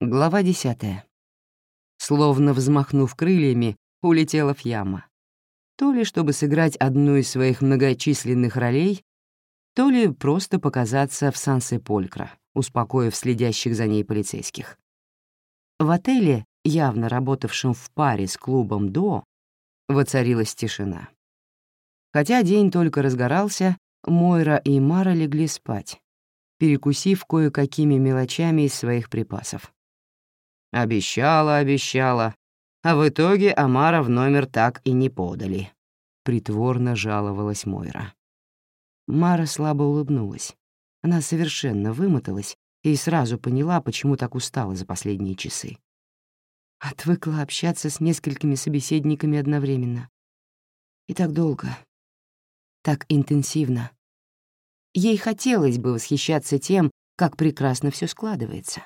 Глава десятая. Словно взмахнув крыльями, улетела в яма. То ли чтобы сыграть одну из своих многочисленных ролей, то ли просто показаться в Сансе-Полькро, успокоив следящих за ней полицейских. В отеле, явно работавшем в паре с клубом «До», воцарилась тишина. Хотя день только разгорался, Мойра и Мара легли спать, перекусив кое-какими мелочами из своих припасов. Обещала, обещала. А в итоге Амара в номер так и не подали. Притворно жаловалась Мойра. Мара слабо улыбнулась. Она совершенно вымоталась и сразу поняла, почему так устала за последние часы. Отвыкла общаться с несколькими собеседниками одновременно. И так долго, так интенсивно. Ей хотелось бы восхищаться тем, как прекрасно все складывается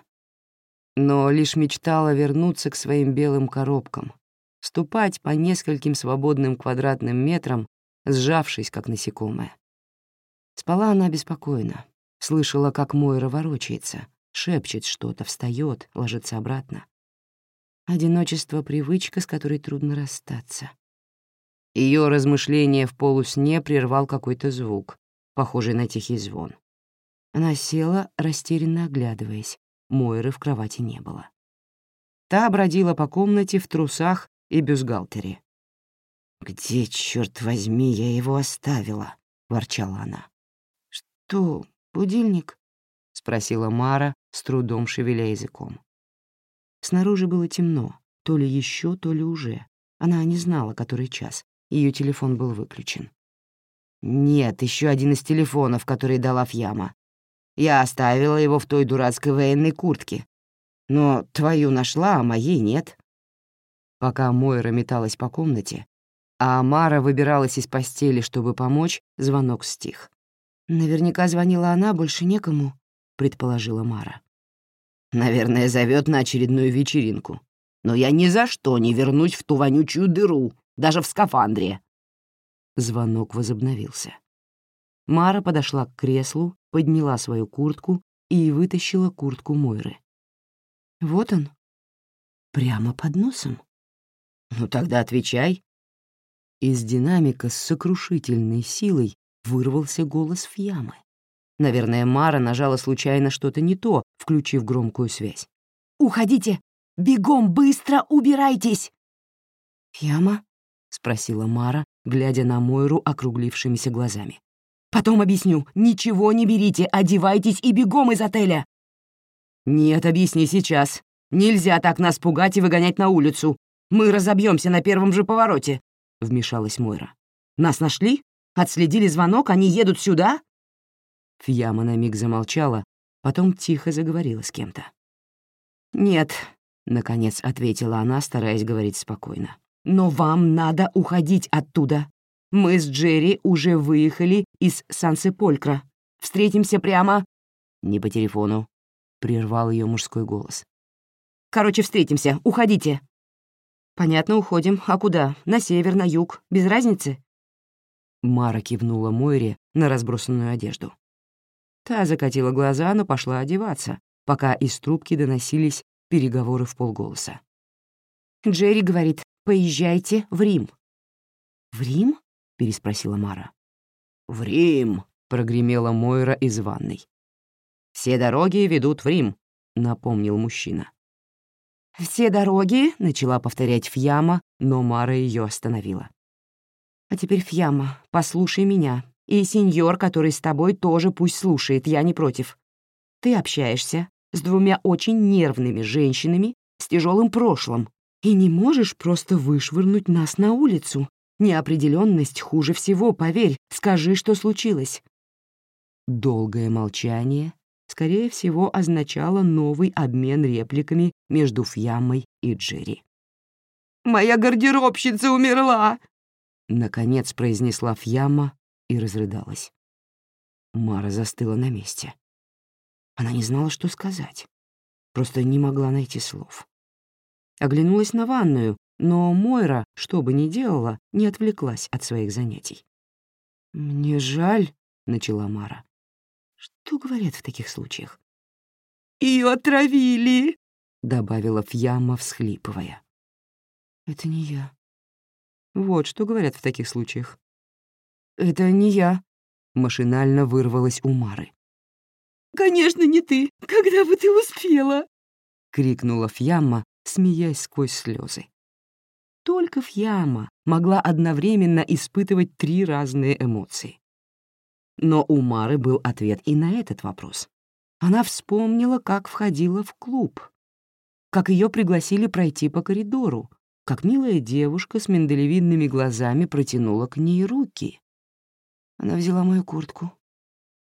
но лишь мечтала вернуться к своим белым коробкам, ступать по нескольким свободным квадратным метрам, сжавшись, как насекомое. Спала она беспокойно, слышала, как Мойра ворочается, шепчет что-то, встает, ложится обратно. Одиночество — привычка, с которой трудно расстаться. Ее размышления в полусне прервал какой-то звук, похожий на тихий звон. Она села, растерянно оглядываясь, Мойры в кровати не было. Та бродила по комнате в трусах и бюстгальтере. «Где, черт возьми, я его оставила?» — ворчала она. «Что, будильник?» — спросила Мара, с трудом шевеля языком. Снаружи было темно, то ли еще, то ли уже. Она не знала, который час. Ее телефон был выключен. «Нет, еще один из телефонов, который дала Фьяма. Я оставила его в той дурацкой военной куртке. Но твою нашла, а моей нет». Пока Мойра металась по комнате, а Мара выбиралась из постели, чтобы помочь, звонок стих. «Наверняка звонила она, больше некому», — предположила Мара. «Наверное, зовет на очередную вечеринку. Но я ни за что не вернусь в ту вонючую дыру, даже в скафандре». Звонок возобновился. Мара подошла к креслу, подняла свою куртку и вытащила куртку Мойры. Вот он. Прямо под носом. Ну тогда отвечай. Из динамика с сокрушительной силой вырвался голос Фьямы. Наверное, Мара нажала случайно что-то не то, включив громкую связь. «Уходите! Бегом, быстро убирайтесь!» «Фьяма?» — спросила Мара, глядя на Мойру округлившимися глазами. Потом объясню. Ничего не берите, одевайтесь и бегом из отеля. Нет, объясни сейчас. Нельзя так нас пугать и выгонять на улицу. Мы разобьемся на первом же повороте, вмешалась Мойра. Нас нашли? Отследили звонок, они едут сюда? Фьяма на миг замолчала, потом тихо заговорила с кем-то. «Нет», — наконец ответила она, стараясь говорить спокойно. «Но вам надо уходить оттуда. Мы с Джерри уже выехали из Сан-Сеполькра. Встретимся прямо...» «Не по телефону», — прервал ее мужской голос. «Короче, встретимся. Уходите». «Понятно, уходим. А куда? На север, на юг? Без разницы?» Мара кивнула Мойре на разбросанную одежду. Та закатила глаза, но пошла одеваться, пока из трубки доносились переговоры в полголоса. Джерри говорит, поезжайте в Рим. «В Рим?» Переспросила Мара. «В Рим!» — прогремела Мойра из ванной. «Все дороги ведут в Рим», — напомнил мужчина. «Все дороги», — начала повторять Фьяма, но Мара ее остановила. «А теперь, Фьяма, послушай меня. И сеньор, который с тобой, тоже пусть слушает, я не против. Ты общаешься с двумя очень нервными женщинами с тяжелым прошлым и не можешь просто вышвырнуть нас на улицу, Неопределенность хуже всего, поверь. Скажи, что случилось». Долгое молчание, скорее всего, означало новый обмен репликами между Фьямой и Джерри. «Моя гардеробщица умерла!» Наконец произнесла Фьяма и разрыдалась. Мара застыла на месте. Она не знала, что сказать. Просто не могла найти слов. Оглянулась на ванную, но Мойра, что бы ни делала, не отвлеклась от своих занятий. «Мне жаль», — начала Мара. «Что говорят в таких случаях?» «Ее отравили!» — добавила Фьяма, всхлипывая. «Это не я». Вот что говорят в таких случаях. «Это не я», — машинально вырвалась у Мары. «Конечно, не ты. Когда бы ты успела?» — крикнула Фьяма, смеясь сквозь слезы. Только Фьяма могла одновременно испытывать три разные эмоции. Но у Мары был ответ и на этот вопрос. Она вспомнила, как входила в клуб, как ее пригласили пройти по коридору, как милая девушка с миндалевидными глазами протянула к ней руки. Она взяла мою куртку.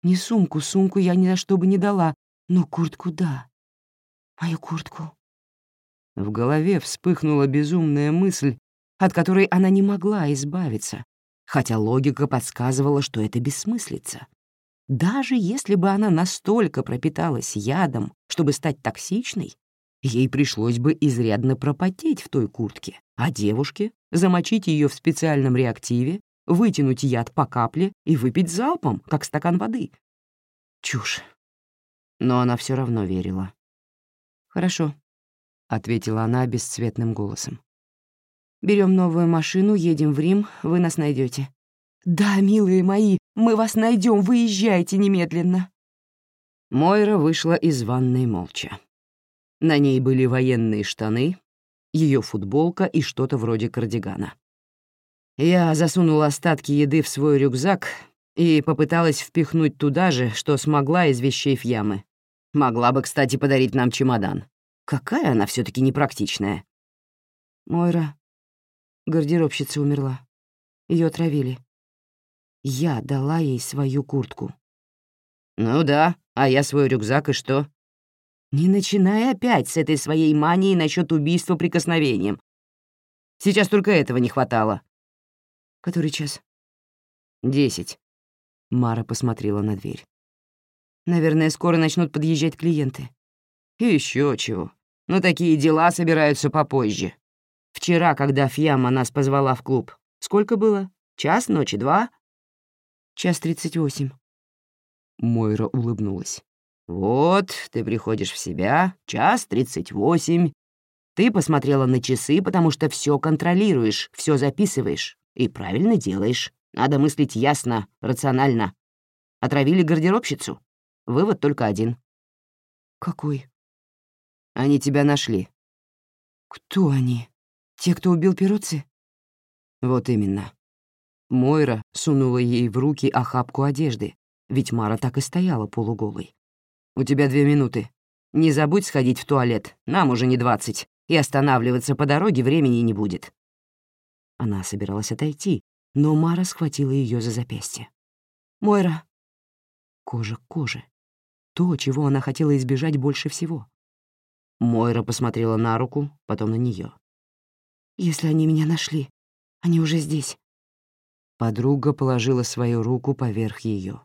Не сумку, сумку я ни на что бы не дала, но куртку — да. Мою куртку. В голове вспыхнула безумная мысль, от которой она не могла избавиться, хотя логика подсказывала, что это бессмыслица. Даже если бы она настолько пропиталась ядом, чтобы стать токсичной, ей пришлось бы изрядно пропотеть в той куртке, а девушке замочить ее в специальном реактиве, вытянуть яд по капле и выпить залпом, как стакан воды. Чушь. Но она все равно верила. «Хорошо», — ответила она бесцветным голосом. Берем новую машину, едем в Рим, вы нас найдете. «Да, милые мои, мы вас найдем, выезжайте немедленно!» Мойра вышла из ванной молча. На ней были военные штаны, ее футболка и что-то вроде кардигана. Я засунула остатки еды в свой рюкзак и попыталась впихнуть туда же, что смогла из вещей в ямы. Могла бы, кстати, подарить нам чемодан. Какая она все таки непрактичная. Мойра, гардеробщица умерла. Ее отравили. Я дала ей свою куртку. Ну да, а я свой рюкзак и что? Не начинай опять с этой своей манией насчет убийства прикосновением. Сейчас только этого не хватало. Который час? Десять. Мара посмотрела на дверь. Наверное, скоро начнут подъезжать клиенты. И еще чего. Но такие дела собираются попозже. Вчера, когда Фьяма нас позвала в клуб, сколько было? Час ночи, два? Час тридцать восемь. Мойра улыбнулась. «Вот, ты приходишь в себя, час тридцать восемь. Ты посмотрела на часы, потому что все контролируешь, все записываешь. И правильно делаешь. Надо мыслить ясно, рационально. Отравили гардеробщицу? Вывод только один. Какой? Они тебя нашли. Кто они? Те, кто убил Перуци? Вот именно. Мойра сунула ей в руки охапку одежды, ведь Мара так и стояла полуголой. «У тебя две минуты. Не забудь сходить в туалет, нам уже не двадцать, и останавливаться по дороге времени не будет». Она собиралась отойти, но Мара схватила ее за запястье. «Мойра!» Кожа к коже. То, чего она хотела избежать больше всего. Мойра посмотрела на руку, потом на нее. «Если они меня нашли, они уже здесь». Подруга положила свою руку поверх ее.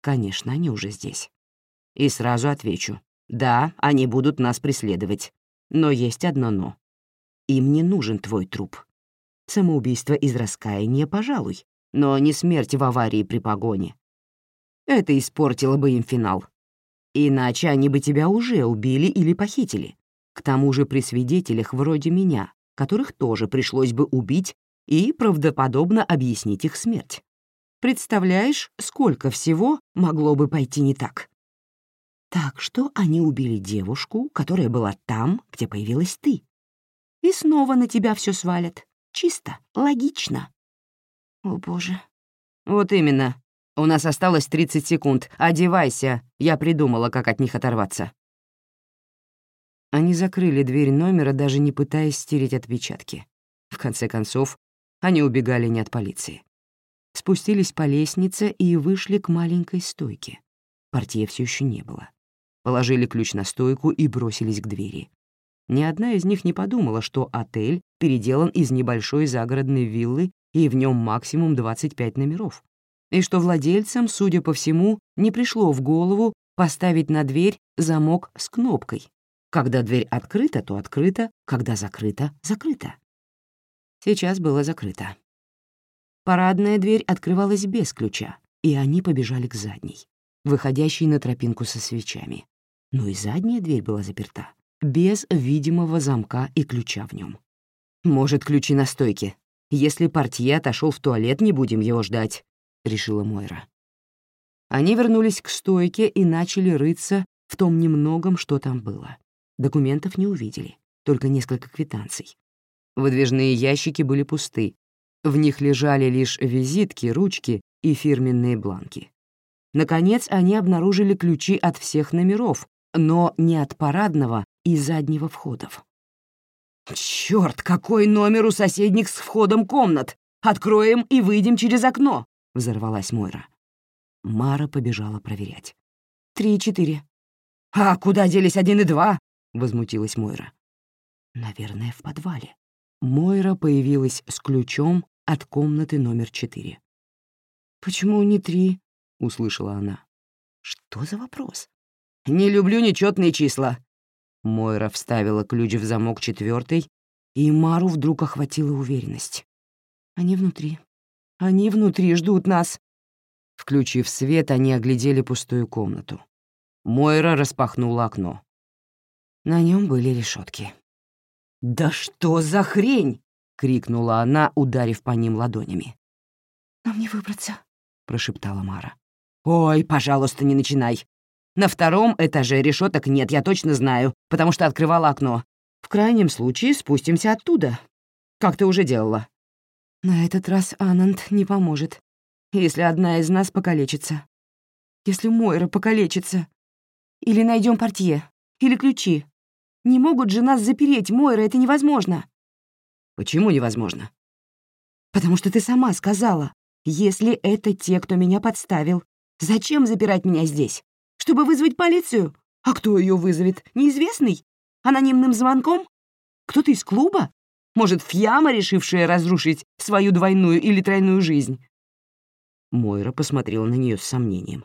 «Конечно, они уже здесь». И сразу отвечу. Да, они будут нас преследовать. Но есть одно «но». Им не нужен твой труп. Самоубийство из раскаяния, пожалуй, но не смерть в аварии при погоне. Это испортило бы им финал. Иначе они бы тебя уже убили или похитили. К тому же при свидетелях вроде меня, которых тоже пришлось бы убить и правдоподобно объяснить их смерть. Представляешь, сколько всего могло бы пойти не так? Так что они убили девушку, которая была там, где появилась ты. И снова на тебя все свалят. Чисто, логично. О, боже. Вот именно. У нас осталось 30 секунд. Одевайся. Я придумала, как от них оторваться. Они закрыли дверь номера, даже не пытаясь стереть отпечатки. В конце концов, они убегали не от полиции. Спустились по лестнице и вышли к маленькой стойке. Портье все еще не было. Положили ключ на стойку и бросились к двери. Ни одна из них не подумала, что отель переделан из небольшой загородной виллы и в нем максимум 25 номеров, и что владельцам, судя по всему, не пришло в голову поставить на дверь замок с кнопкой. Когда дверь открыта, то открыта, когда закрыта — закрыта. Сейчас было закрыто. Парадная дверь открывалась без ключа, и они побежали к задней, выходящей на тропинку со свечами. Но и задняя дверь была заперта. без видимого замка и ключа в нем. «Может, ключи на стойке. Если портье отошел в туалет, не будем его ждать», — решила Мойра. Они вернулись к стойке и начали рыться в том немногом, что там было. Документов не увидели, только несколько квитанций. Выдвижные ящики были пусты. В них лежали лишь визитки, ручки и фирменные бланки. Наконец, они обнаружили ключи от всех номеров, но не от парадного и заднего входов. «Чёрт, какой номер у соседних с входом комнат! Откроем и выйдем через окно!» — взорвалась Мойра. Мара побежала проверять. «Три и четыре». «А куда делись один и два?» — возмутилась Мойра. «Наверное, в подвале». Мойра появилась с ключом от комнаты номер четыре. «Почему не три?» — услышала она. «Что за вопрос?» «Не люблю нечетные числа». Мойра вставила ключ в замок четвертой, и Мару вдруг охватила уверенность. «Они внутри. Они внутри ждут нас». Включив свет, они оглядели пустую комнату. Мойра распахнула окно. На нем были решетки. «Да что за хрень!» — крикнула она, ударив по ним ладонями. «Нам не выбраться», — прошептала Мара. «Ой, пожалуйста, не начинай. На втором этаже решеток нет, я точно знаю, потому что открывала окно. В крайнем случае спустимся оттуда, как ты уже делала». «На этот раз Ананд не поможет, если одна из нас покалечится. Если Мойра покалечится. Или найдем портье, или ключи. Не могут же нас запереть, Мойра, это невозможно». «Почему невозможно?» «Потому что ты сама сказала, если это те, кто меня подставил, зачем запирать меня здесь? Чтобы вызвать полицию? А кто ее вызовет? Неизвестный? Анонимным звонком? Кто-то из клуба? Может, Фьяма, решившая разрушить свою двойную или тройную жизнь?» Мойра посмотрела на нее с сомнением.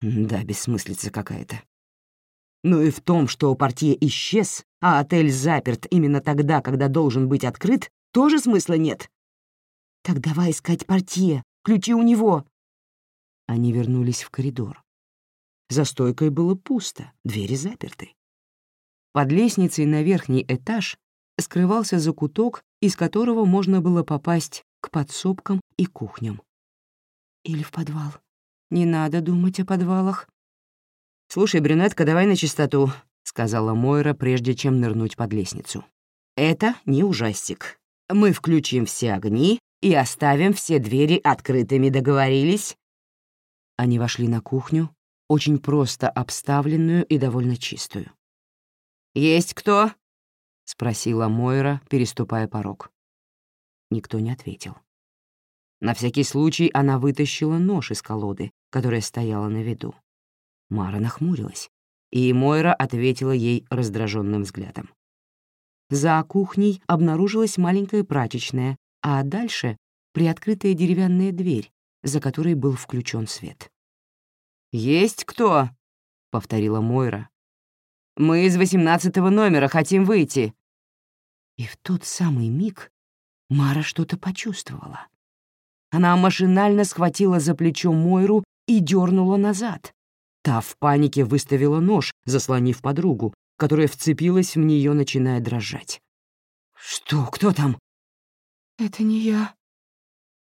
«Да, бессмыслица какая-то. Но и в том, что партия исчез, а отель заперт именно тогда, когда должен быть открыт, тоже смысла нет. «Так давай искать портье. Ключи у него». Они вернулись в коридор. За стойкой было пусто, двери заперты. Под лестницей на верхний этаж скрывался закуток, из которого можно было попасть к подсобкам и кухням. Или в подвал. Не надо думать о подвалах. «Слушай, брюнетка, давай на чистоту», — сказала Мойра, прежде чем нырнуть под лестницу. «Это не ужастик. Мы включим все огни, и оставим все двери открытыми, договорились?» Они вошли на кухню, очень просто обставленную и довольно чистую. «Есть кто?» — спросила Мойра, переступая порог. Никто не ответил. На всякий случай она вытащила нож из колоды, которая стояла на виду. Мара нахмурилась, и Мойра ответила ей раздраженным взглядом. За кухней обнаружилась маленькая прачечная, а дальше — приоткрытая деревянная дверь, за которой был включен свет. «Есть кто?» — повторила Мойра. «Мы из восемнадцатого номера хотим выйти». И в тот самый миг Мара что-то почувствовала. Она машинально схватила за плечо Мойру и дернула назад. Та в панике выставила нож, заслонив подругу, которая вцепилась в нее, начиная дрожать. «Что? Кто там?» «Это не я».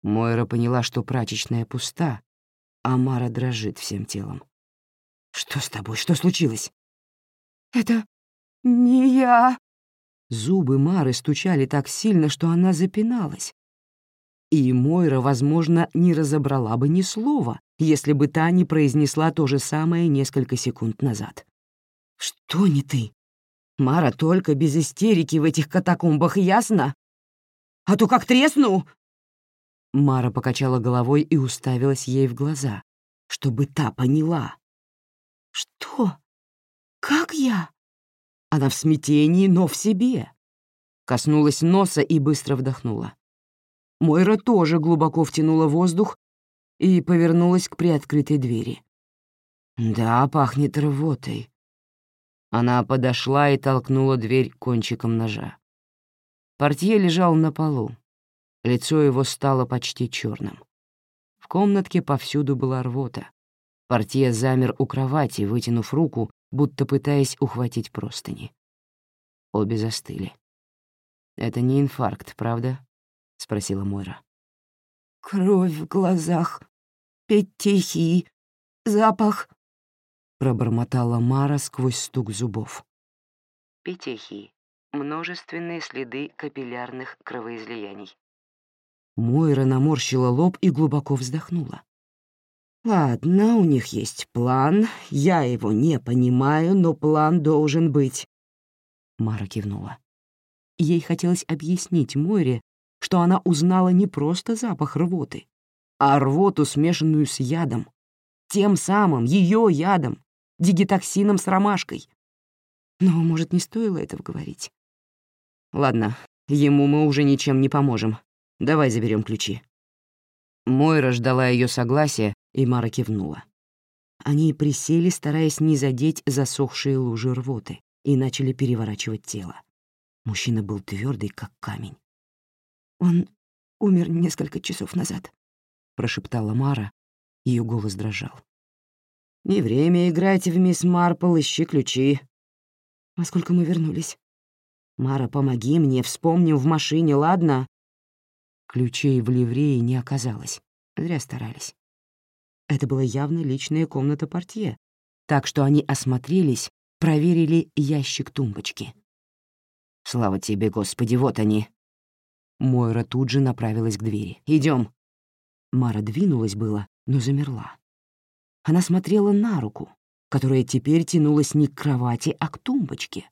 Мойра поняла, что прачечная пуста, а Мара дрожит всем телом. «Что с тобой? Что случилось?» «Это не я». Зубы Мары стучали так сильно, что она запиналась. И Мойра, возможно, не разобрала бы ни слова, если бы та не произнесла то же самое несколько секунд назад. «Что не ты? Мара, только без истерики в этих катакомбах, ясно? а то как тресну!» Мара покачала головой и уставилась ей в глаза, чтобы та поняла. «Что? Как я?» Она в смятении, но в себе. Коснулась носа и быстро вдохнула. Мойра тоже глубоко втянула воздух и повернулась к приоткрытой двери. «Да, пахнет рвотой». Она подошла и толкнула дверь кончиком ножа. Портье лежал на полу. Лицо его стало почти черным. В комнатке повсюду была рвота. Портье замер у кровати, вытянув руку, будто пытаясь ухватить простыни. Обе застыли. «Это не инфаркт, правда?» — спросила Мойра. «Кровь в глазах, петехи, запах», — пробормотала Мара сквозь стук зубов. Петехи — множественные следы капиллярных кровоизлияний. Мойра наморщила лоб и глубоко вздохнула. «Ладно, у них есть план. Я его не понимаю, но план должен быть». Мара кивнула. Ей хотелось объяснить Мойре, что она узнала не просто запах рвоты, а рвоту, смешанную с ядом. Тем самым, ее ядом, дигитоксином с ромашкой. Но, может, не стоило этого говорить? Ладно, ему мы уже ничем не поможем. Давай заберем ключи. Мойра ждала ее согласия, и Мара кивнула. Они присели, стараясь не задеть засохшие лужи рвоты, и начали переворачивать тело. Мужчина был твердый, как камень. «Он умер несколько часов назад», — прошептала Мара. Ее голос дрожал. «Не время играть в мисс Марпл, ищи ключи». «Во сколько мы вернулись?» «Мара, помоги мне, вспомним в машине, ладно?» Ключей в ливрее не оказалось. Зря старались. Это была явно личная комната портье, так что они осмотрелись, проверили ящик тумбочки. «Слава тебе, Господи, вот они!» Мойра тут же направилась к двери. Идем. Мара двинулась было, но замерла. Она смотрела на руку, которая теперь тянулась не к кровати, а к тумбочке.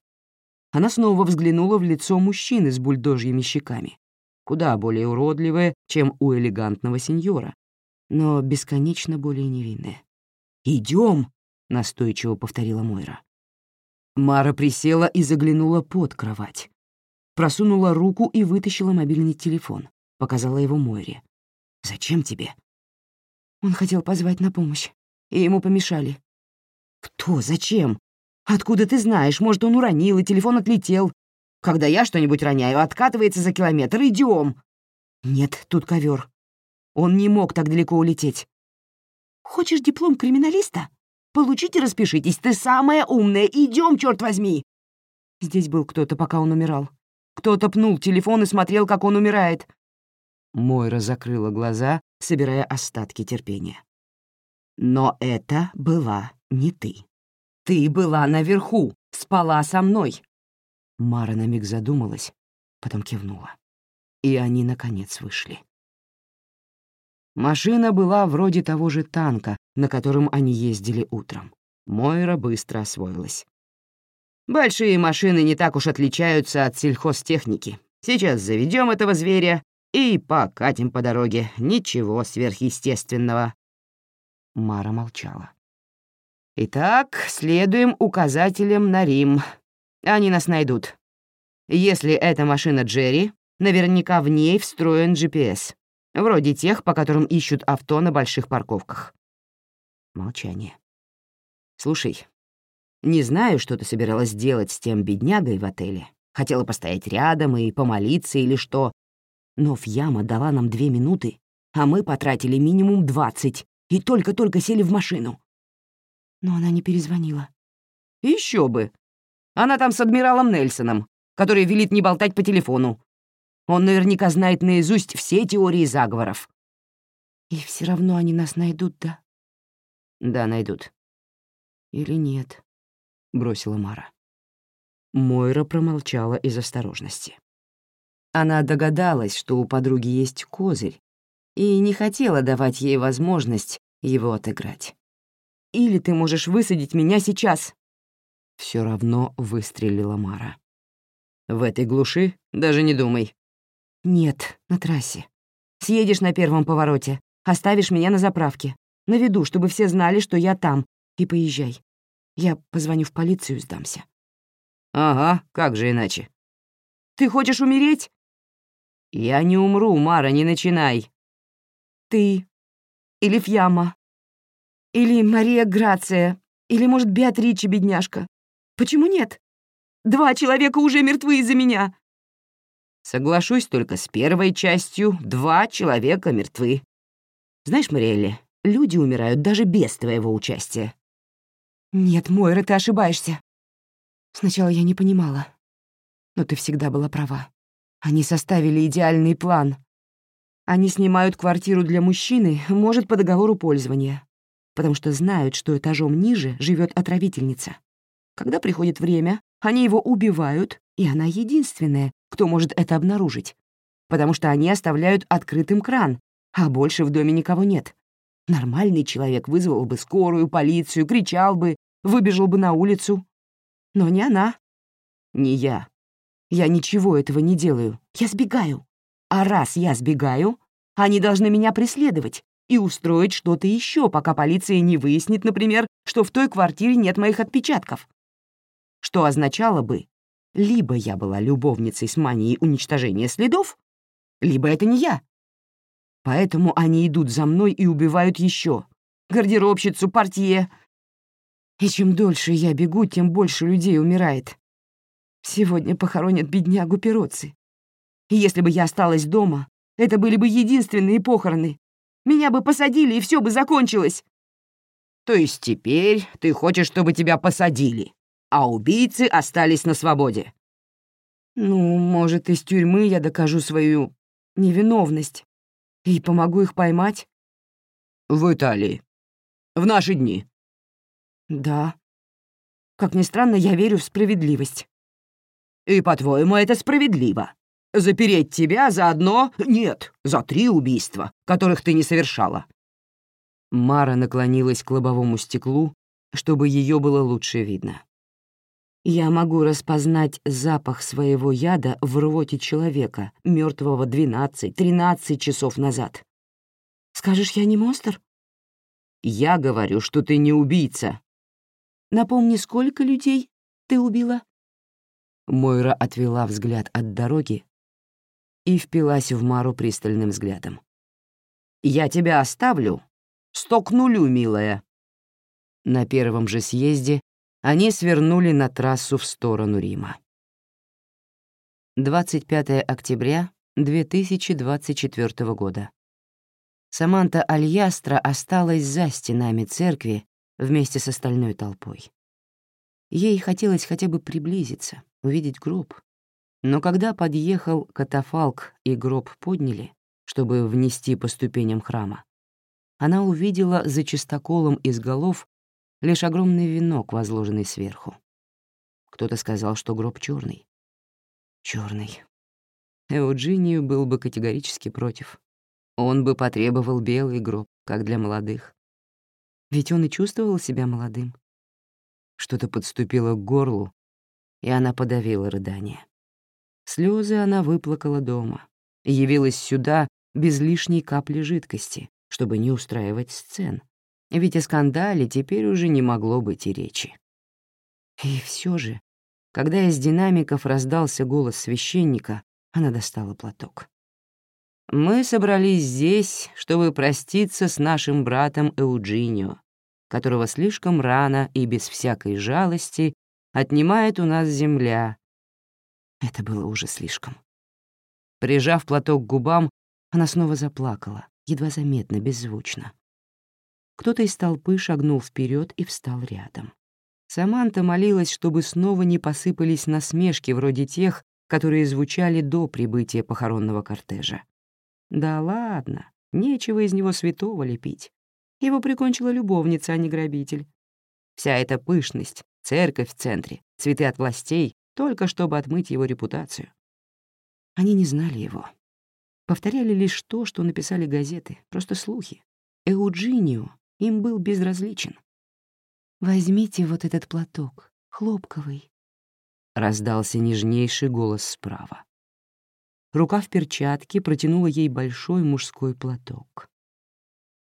Она снова взглянула в лицо мужчины с бульдожьими щеками куда более уродливое, чем у элегантного сеньора, но бесконечно более невинное. «Идем!» — настойчиво повторила Мойра. Мара присела и заглянула под кровать. Просунула руку и вытащила мобильный телефон. Показала его Мойре. «Зачем тебе?» Он хотел позвать на помощь, и ему помешали. «Кто? Зачем? Откуда ты знаешь? Может, он уронил, и телефон отлетел. Когда я что-нибудь роняю, откатывается за километр. Идем. Нет, тут ковер. Он не мог так далеко улететь. Хочешь диплом криминалиста? Получите, распишитесь. Ты самая умная. Идем, черт возьми. Здесь был кто-то, пока он умирал. Кто-то пнул телефон и смотрел, как он умирает. Мойра закрыла глаза, собирая остатки терпения. Но это была не ты. Ты была наверху, спала со мной. Мара на миг задумалась, потом кивнула. И они, наконец, вышли. Машина была вроде того же танка, на котором они ездили утром. Мойра быстро освоилась. «Большие машины не так уж отличаются от сельхозтехники. Сейчас заведем этого зверя и покатим по дороге. Ничего сверхъестественного». Мара молчала. «Итак, следуем указателям на Рим. Они нас найдут. Если это машина Джерри, наверняка в ней встроен GPS, вроде тех, по которым ищут авто на больших парковках. Молчание. «Слушай, не знаю, что ты собиралась делать с тем беднягой в отеле. Хотела постоять рядом и помолиться или что. Но Фьяма дала нам две минуты, а мы потратили минимум двадцать и только-только сели в машину». Но она не перезвонила. Еще бы. Она там с адмиралом Нельсоном, который велит не болтать по телефону. Он наверняка знает наизусть все теории заговоров. И все равно они нас найдут, да? Да, найдут. Или нет, бросила Мара. Мойра промолчала из осторожности. Она догадалась, что у подруги есть козырь, и не хотела давать ей возможность его отыграть. «Или ты можешь высадить меня сейчас», все равно выстрелила Мара. «В этой глуши? Даже не думай». «Нет, на трассе. Съедешь на первом повороте, оставишь меня на заправке, на виду, чтобы все знали, что я там, и поезжай. Я позвоню в полицию и сдамся». «Ага, как же иначе?» «Ты хочешь умереть?» «Я не умру, Мара, не начинай». «Ты. Или Фьяма. Или Мария Грация. Или, может, Беатрича, бедняжка. Почему нет? Два человека уже мертвы из-за меня. Соглашусь только с первой частью. Два человека мертвы. Знаешь, Мариэлли, люди умирают даже без твоего участия. Нет, Мойра, ты ошибаешься. Сначала я не понимала. Но ты всегда была права. Они составили идеальный план. Они снимают квартиру для мужчины, может, по договору пользования, потому что знают, что этажом ниже живет отравительница. Когда приходит время, они его убивают, и она единственная, кто может это обнаружить, потому что они оставляют открытым кран, а больше в доме никого нет. Нормальный человек вызвал бы скорую, полицию, кричал бы, выбежал бы на улицу. Но не она. Не я. Я ничего этого не делаю. Я сбегаю. А раз я сбегаю, они должны меня преследовать и устроить что-то еще, пока полиция не выяснит, например, что в той квартире нет моих отпечатков. Что означало бы, либо я была любовницей с манией уничтожения следов, либо это не я. Поэтому они идут за мной и убивают еще. Гардеробщицу, портье. И чем дольше я бегу, тем больше людей умирает. Сегодня похоронят беднягу Пероци. И если бы я осталась дома, это были бы единственные похороны. Меня бы посадили, и все бы закончилось. То есть теперь ты хочешь, чтобы тебя посадили, а убийцы остались на свободе? Ну, может, из тюрьмы я докажу свою невиновность и помогу их поймать. В Италии. В наши дни. Да. Как ни странно, я верю в справедливость. И, по-твоему, это справедливо? Запереть тебя за одно... Нет, за три убийства, которых ты не совершала. Мара наклонилась к лобовому стеклу, чтобы ее было лучше видно. Я могу распознать запах своего яда в рвоте человека, мертвого 12-13 часов назад. Скажешь, я не монстр? Я говорю, что ты не убийца. Напомни, сколько людей ты убила? Мойра отвела взгляд от дороги и впилась в Мару пристальным взглядом. «Я тебя оставлю. Сто к нулю, милая». На первом же съезде они свернули на трассу в сторону Рима. 25 октября 2024 года. Саманта Альястра осталась за стенами церкви вместе с остальной толпой. Ей хотелось хотя бы приблизиться, увидеть гроб. Но когда подъехал катафалк и гроб подняли, чтобы внести по ступеням храма, она увидела за чистоколом из голов лишь огромный венок, возложенный сверху. Кто-то сказал, что гроб черный. Черный. Эуджинию был бы категорически против. Он бы потребовал белый гроб, как для молодых. Ведь он и чувствовал себя молодым. Что-то подступило к горлу, и она подавила рыдание. Слезы она выплакала дома и явилась сюда без лишней капли жидкости, чтобы не устраивать сцен, ведь о скандале теперь уже не могло быть и речи. И все же, когда из динамиков раздался голос священника, она достала платок. «Мы собрались здесь, чтобы проститься с нашим братом Эуджинио, которого слишком рано и без всякой жалости отнимает у нас земля». Это было уже слишком. Прижав платок к губам, она снова заплакала, едва заметно, беззвучно. Кто-то из толпы шагнул вперед и встал рядом. Саманта молилась, чтобы снова не посыпались насмешки вроде тех, которые звучали до прибытия похоронного кортежа. Да ладно, нечего из него святого лепить. Его прикончила любовница, а не грабитель. Вся эта пышность, церковь в центре, цветы от властей, только чтобы отмыть его репутацию. Они не знали его. Повторяли лишь то, что написали газеты, просто слухи. Эуджинио им был безразличен. «Возьмите вот этот платок, хлопковый», — раздался нежнейший голос справа. Рука в перчатке протянула ей большой мужской платок.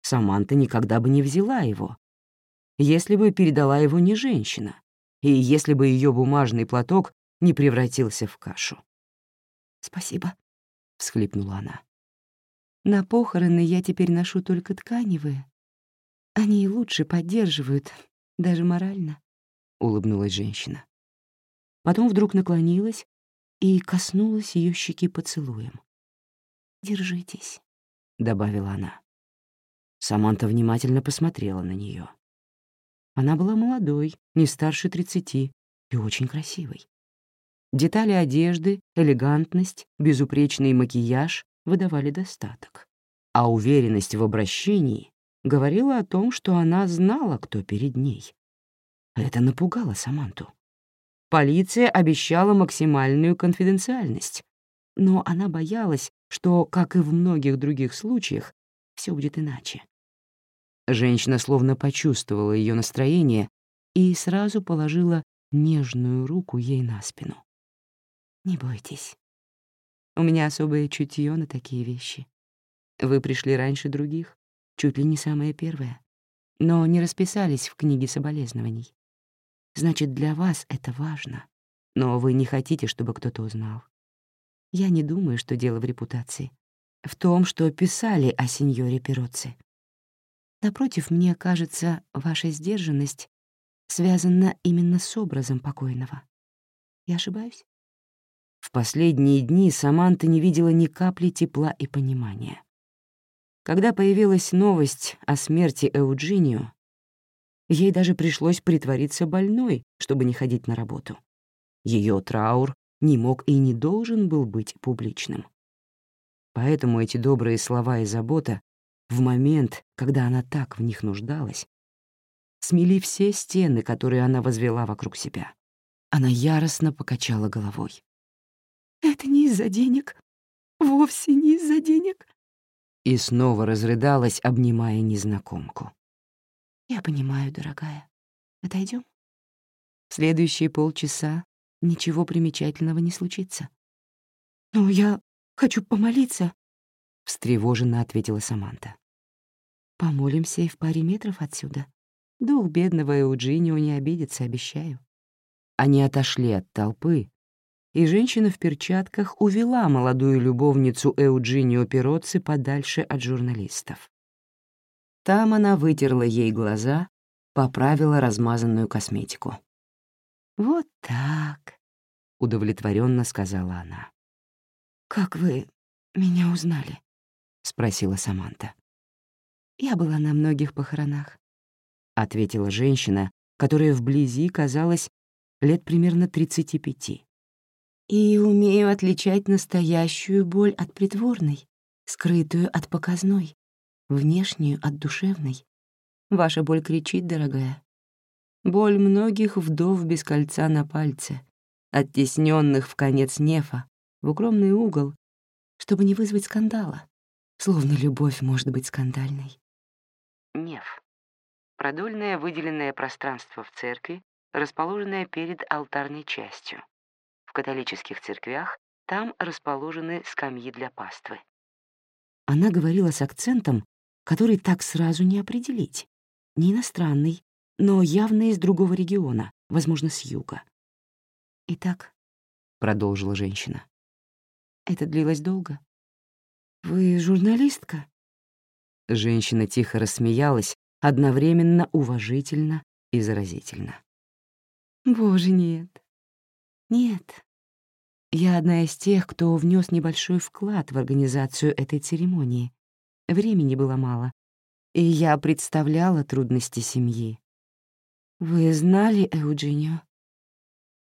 Саманта никогда бы не взяла его, если бы передала его не женщина, и если бы ее бумажный платок не превратился в кашу. «Спасибо», — всхлипнула она. «На похороны я теперь ношу только тканевые, они и лучше поддерживают, даже морально», — улыбнулась женщина. Потом вдруг наклонилась и коснулась ее щеки поцелуем. «Держитесь», — добавила она. Саманта внимательно посмотрела на нее. Она была молодой, не старше тридцати и очень красивой. Детали одежды, элегантность, безупречный макияж выдавали достаток. А уверенность в обращении говорила о том, что она знала, кто перед ней. Это напугало Саманту. Полиция обещала максимальную конфиденциальность, но она боялась, что, как и в многих других случаях, все будет иначе. Женщина словно почувствовала ее настроение и сразу положила нежную руку ей на спину. «Не бойтесь. У меня особое чутье на такие вещи. Вы пришли раньше других, чуть ли не самое первое, но не расписались в книге соболезнований. Значит, для вас это важно, но вы не хотите, чтобы кто-то узнал. Я не думаю, что дело в репутации. В том, что писали о сеньоре Пероцци. Напротив, мне кажется, ваша сдержанность связана именно с образом покойного. Я ошибаюсь? В последние дни Саманта не видела ни капли тепла и понимания. Когда появилась новость о смерти Эуджинио, ей даже пришлось притвориться больной, чтобы не ходить на работу. Ее траур не мог и не должен был быть публичным. Поэтому эти добрые слова и забота в момент, когда она так в них нуждалась, смели все стены, которые она возвела вокруг себя. Она яростно покачала головой. «Это не из-за денег. Вовсе не из-за денег». И снова разрыдалась, обнимая незнакомку. «Я понимаю, дорогая. Отойдем. В следующие полчаса ничего примечательного не случится. «Но я хочу помолиться», — встревоженно ответила Саманта. «Помолимся и в паре метров отсюда. Дух бедного Эуджинио не обидится, обещаю». Они отошли от толпы, и женщина в перчатках увела молодую любовницу Эуджинио Пироцци подальше от журналистов. Там она вытерла ей глаза, поправила размазанную косметику. «Вот так», — удовлетворенно сказала она. «Как вы меня узнали?» — спросила Саманта. «Я была на многих похоронах», — ответила женщина, которая вблизи казалась лет примерно 35. «И умею отличать настоящую боль от притворной, скрытую от показной, внешнюю от душевной. Ваша боль кричит, дорогая. Боль многих вдов без кольца на пальце, оттесненных в конец нефа, в укромный угол, чтобы не вызвать скандала, словно любовь может быть скандальной. Неф. Продольное выделенное пространство в церкви, расположенное перед алтарной частью. В католических церквях там расположены скамьи для паствы. Она говорила с акцентом, который так сразу не определить. Не иностранный, но явно из другого региона, возможно, с юга. «Итак», — продолжила женщина, — «это длилось долго? Вы журналистка?» Женщина тихо рассмеялась, одновременно уважительно и заразительно. «Боже, нет. Нет. Я одна из тех, кто внес небольшой вклад в организацию этой церемонии. Времени было мало, и я представляла трудности семьи. Вы знали Эуджинио?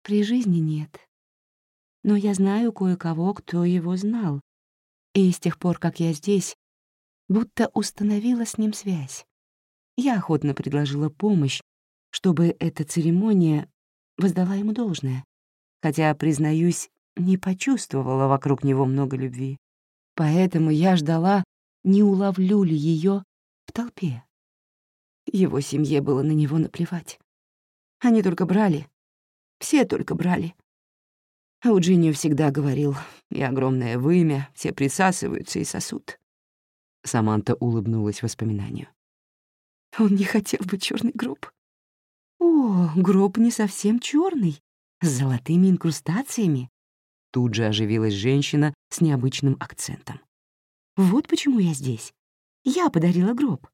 При жизни нет. Но я знаю кое-кого, кто его знал, и с тех пор, как я здесь, будто установила с ним связь. Я охотно предложила помощь, чтобы эта церемония воздала ему должное, хотя, признаюсь, не почувствовала вокруг него много любви. Поэтому я ждала, не уловлю ли ее в толпе. Его семье было на него наплевать. Они только брали. Все только брали. Ауджинио всегда говорил, и огромное вымя, все присасываются и сосут. Саманта улыбнулась воспоминанию. Он не хотел бы черный гроб. О, гроб не совсем черный, с золотыми инкрустациями. Тут же оживилась женщина с необычным акцентом. Вот почему я здесь. Я подарила гроб.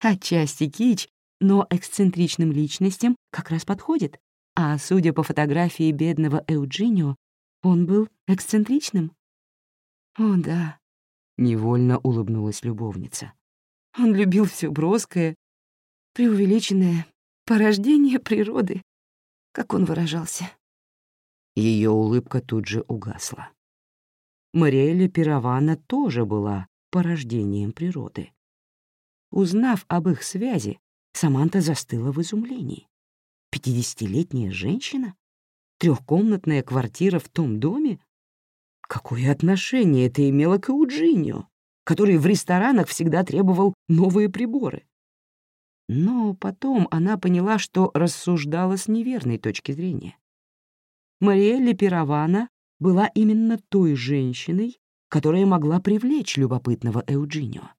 Отчасти кич, но эксцентричным личностям как раз подходит. А судя по фотографии бедного Эуджинио, он был эксцентричным. О, да. Невольно улыбнулась любовница. Он любил все броское, преувеличенное, порождение природы, как он выражался. Ее улыбка тут же угасла. Мариэля Пиравана тоже была порождением природы. Узнав об их связи, Саманта застыла в изумлении. Пятидесятилетняя женщина? Трехкомнатная квартира в том доме? Какое отношение это имело к Эуджинио, который в ресторанах всегда требовал новые приборы? Но потом она поняла, что рассуждала с неверной точки зрения. Мариэлли Пиравана была именно той женщиной, которая могла привлечь любопытного Эуджинио.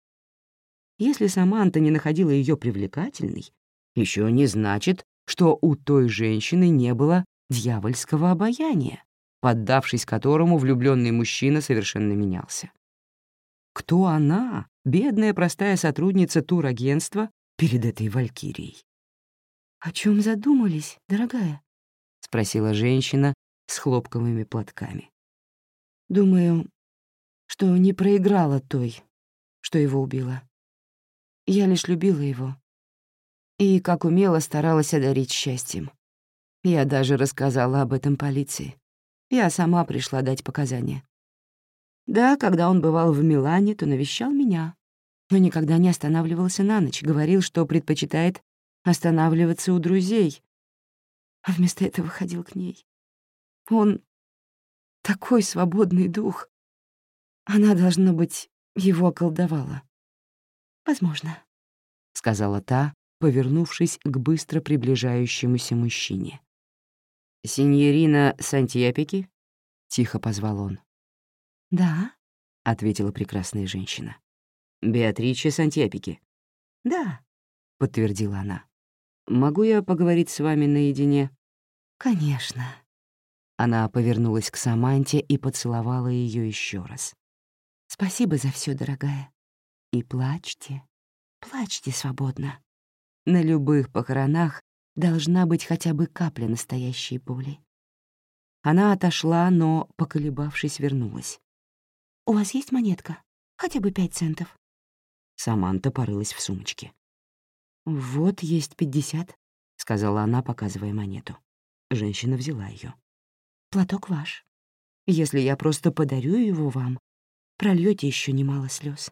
Если Саманта не находила ее привлекательной, еще не значит, что у той женщины не было дьявольского обаяния, поддавшись которому влюбленный мужчина совершенно менялся. Кто она, бедная простая сотрудница турагентства, перед этой валькирией? «О чем задумались, дорогая?» — спросила женщина с хлопковыми платками. «Думаю, что не проиграла той, что его убила. Я лишь любила его. И, как умело, старалась одарить счастьем. Я даже рассказала об этом полиции. Я сама пришла дать показания. Да, когда он бывал в Милане, то навещал меня, но никогда не останавливался на ночь, говорил, что предпочитает останавливаться у друзей, а вместо этого ходил к ней. Он такой свободный дух. Она, должно быть, его околдовала. «Возможно», — сказала та, повернувшись к быстро приближающемуся мужчине. «Синьорина Сантьяпики?» — тихо позвал он. «Да», — ответила прекрасная женщина. «Беатриче Сантьяпики?» «Да», — подтвердила она. «Могу я поговорить с вами наедине?» «Конечно». Она повернулась к Саманте и поцеловала ее еще раз. «Спасибо за все, дорогая. И плачьте, плачьте свободно. На любых похоронах должна быть хотя бы капля настоящей боли. Она отошла, но, поколебавшись, вернулась. «У вас есть монетка? Хотя бы пять центов?» Саманта порылась в сумочке. «Вот есть пятьдесят», — сказала она, показывая монету. Женщина взяла ее. «Платок ваш. Если я просто подарю его вам, прольете еще немало слез.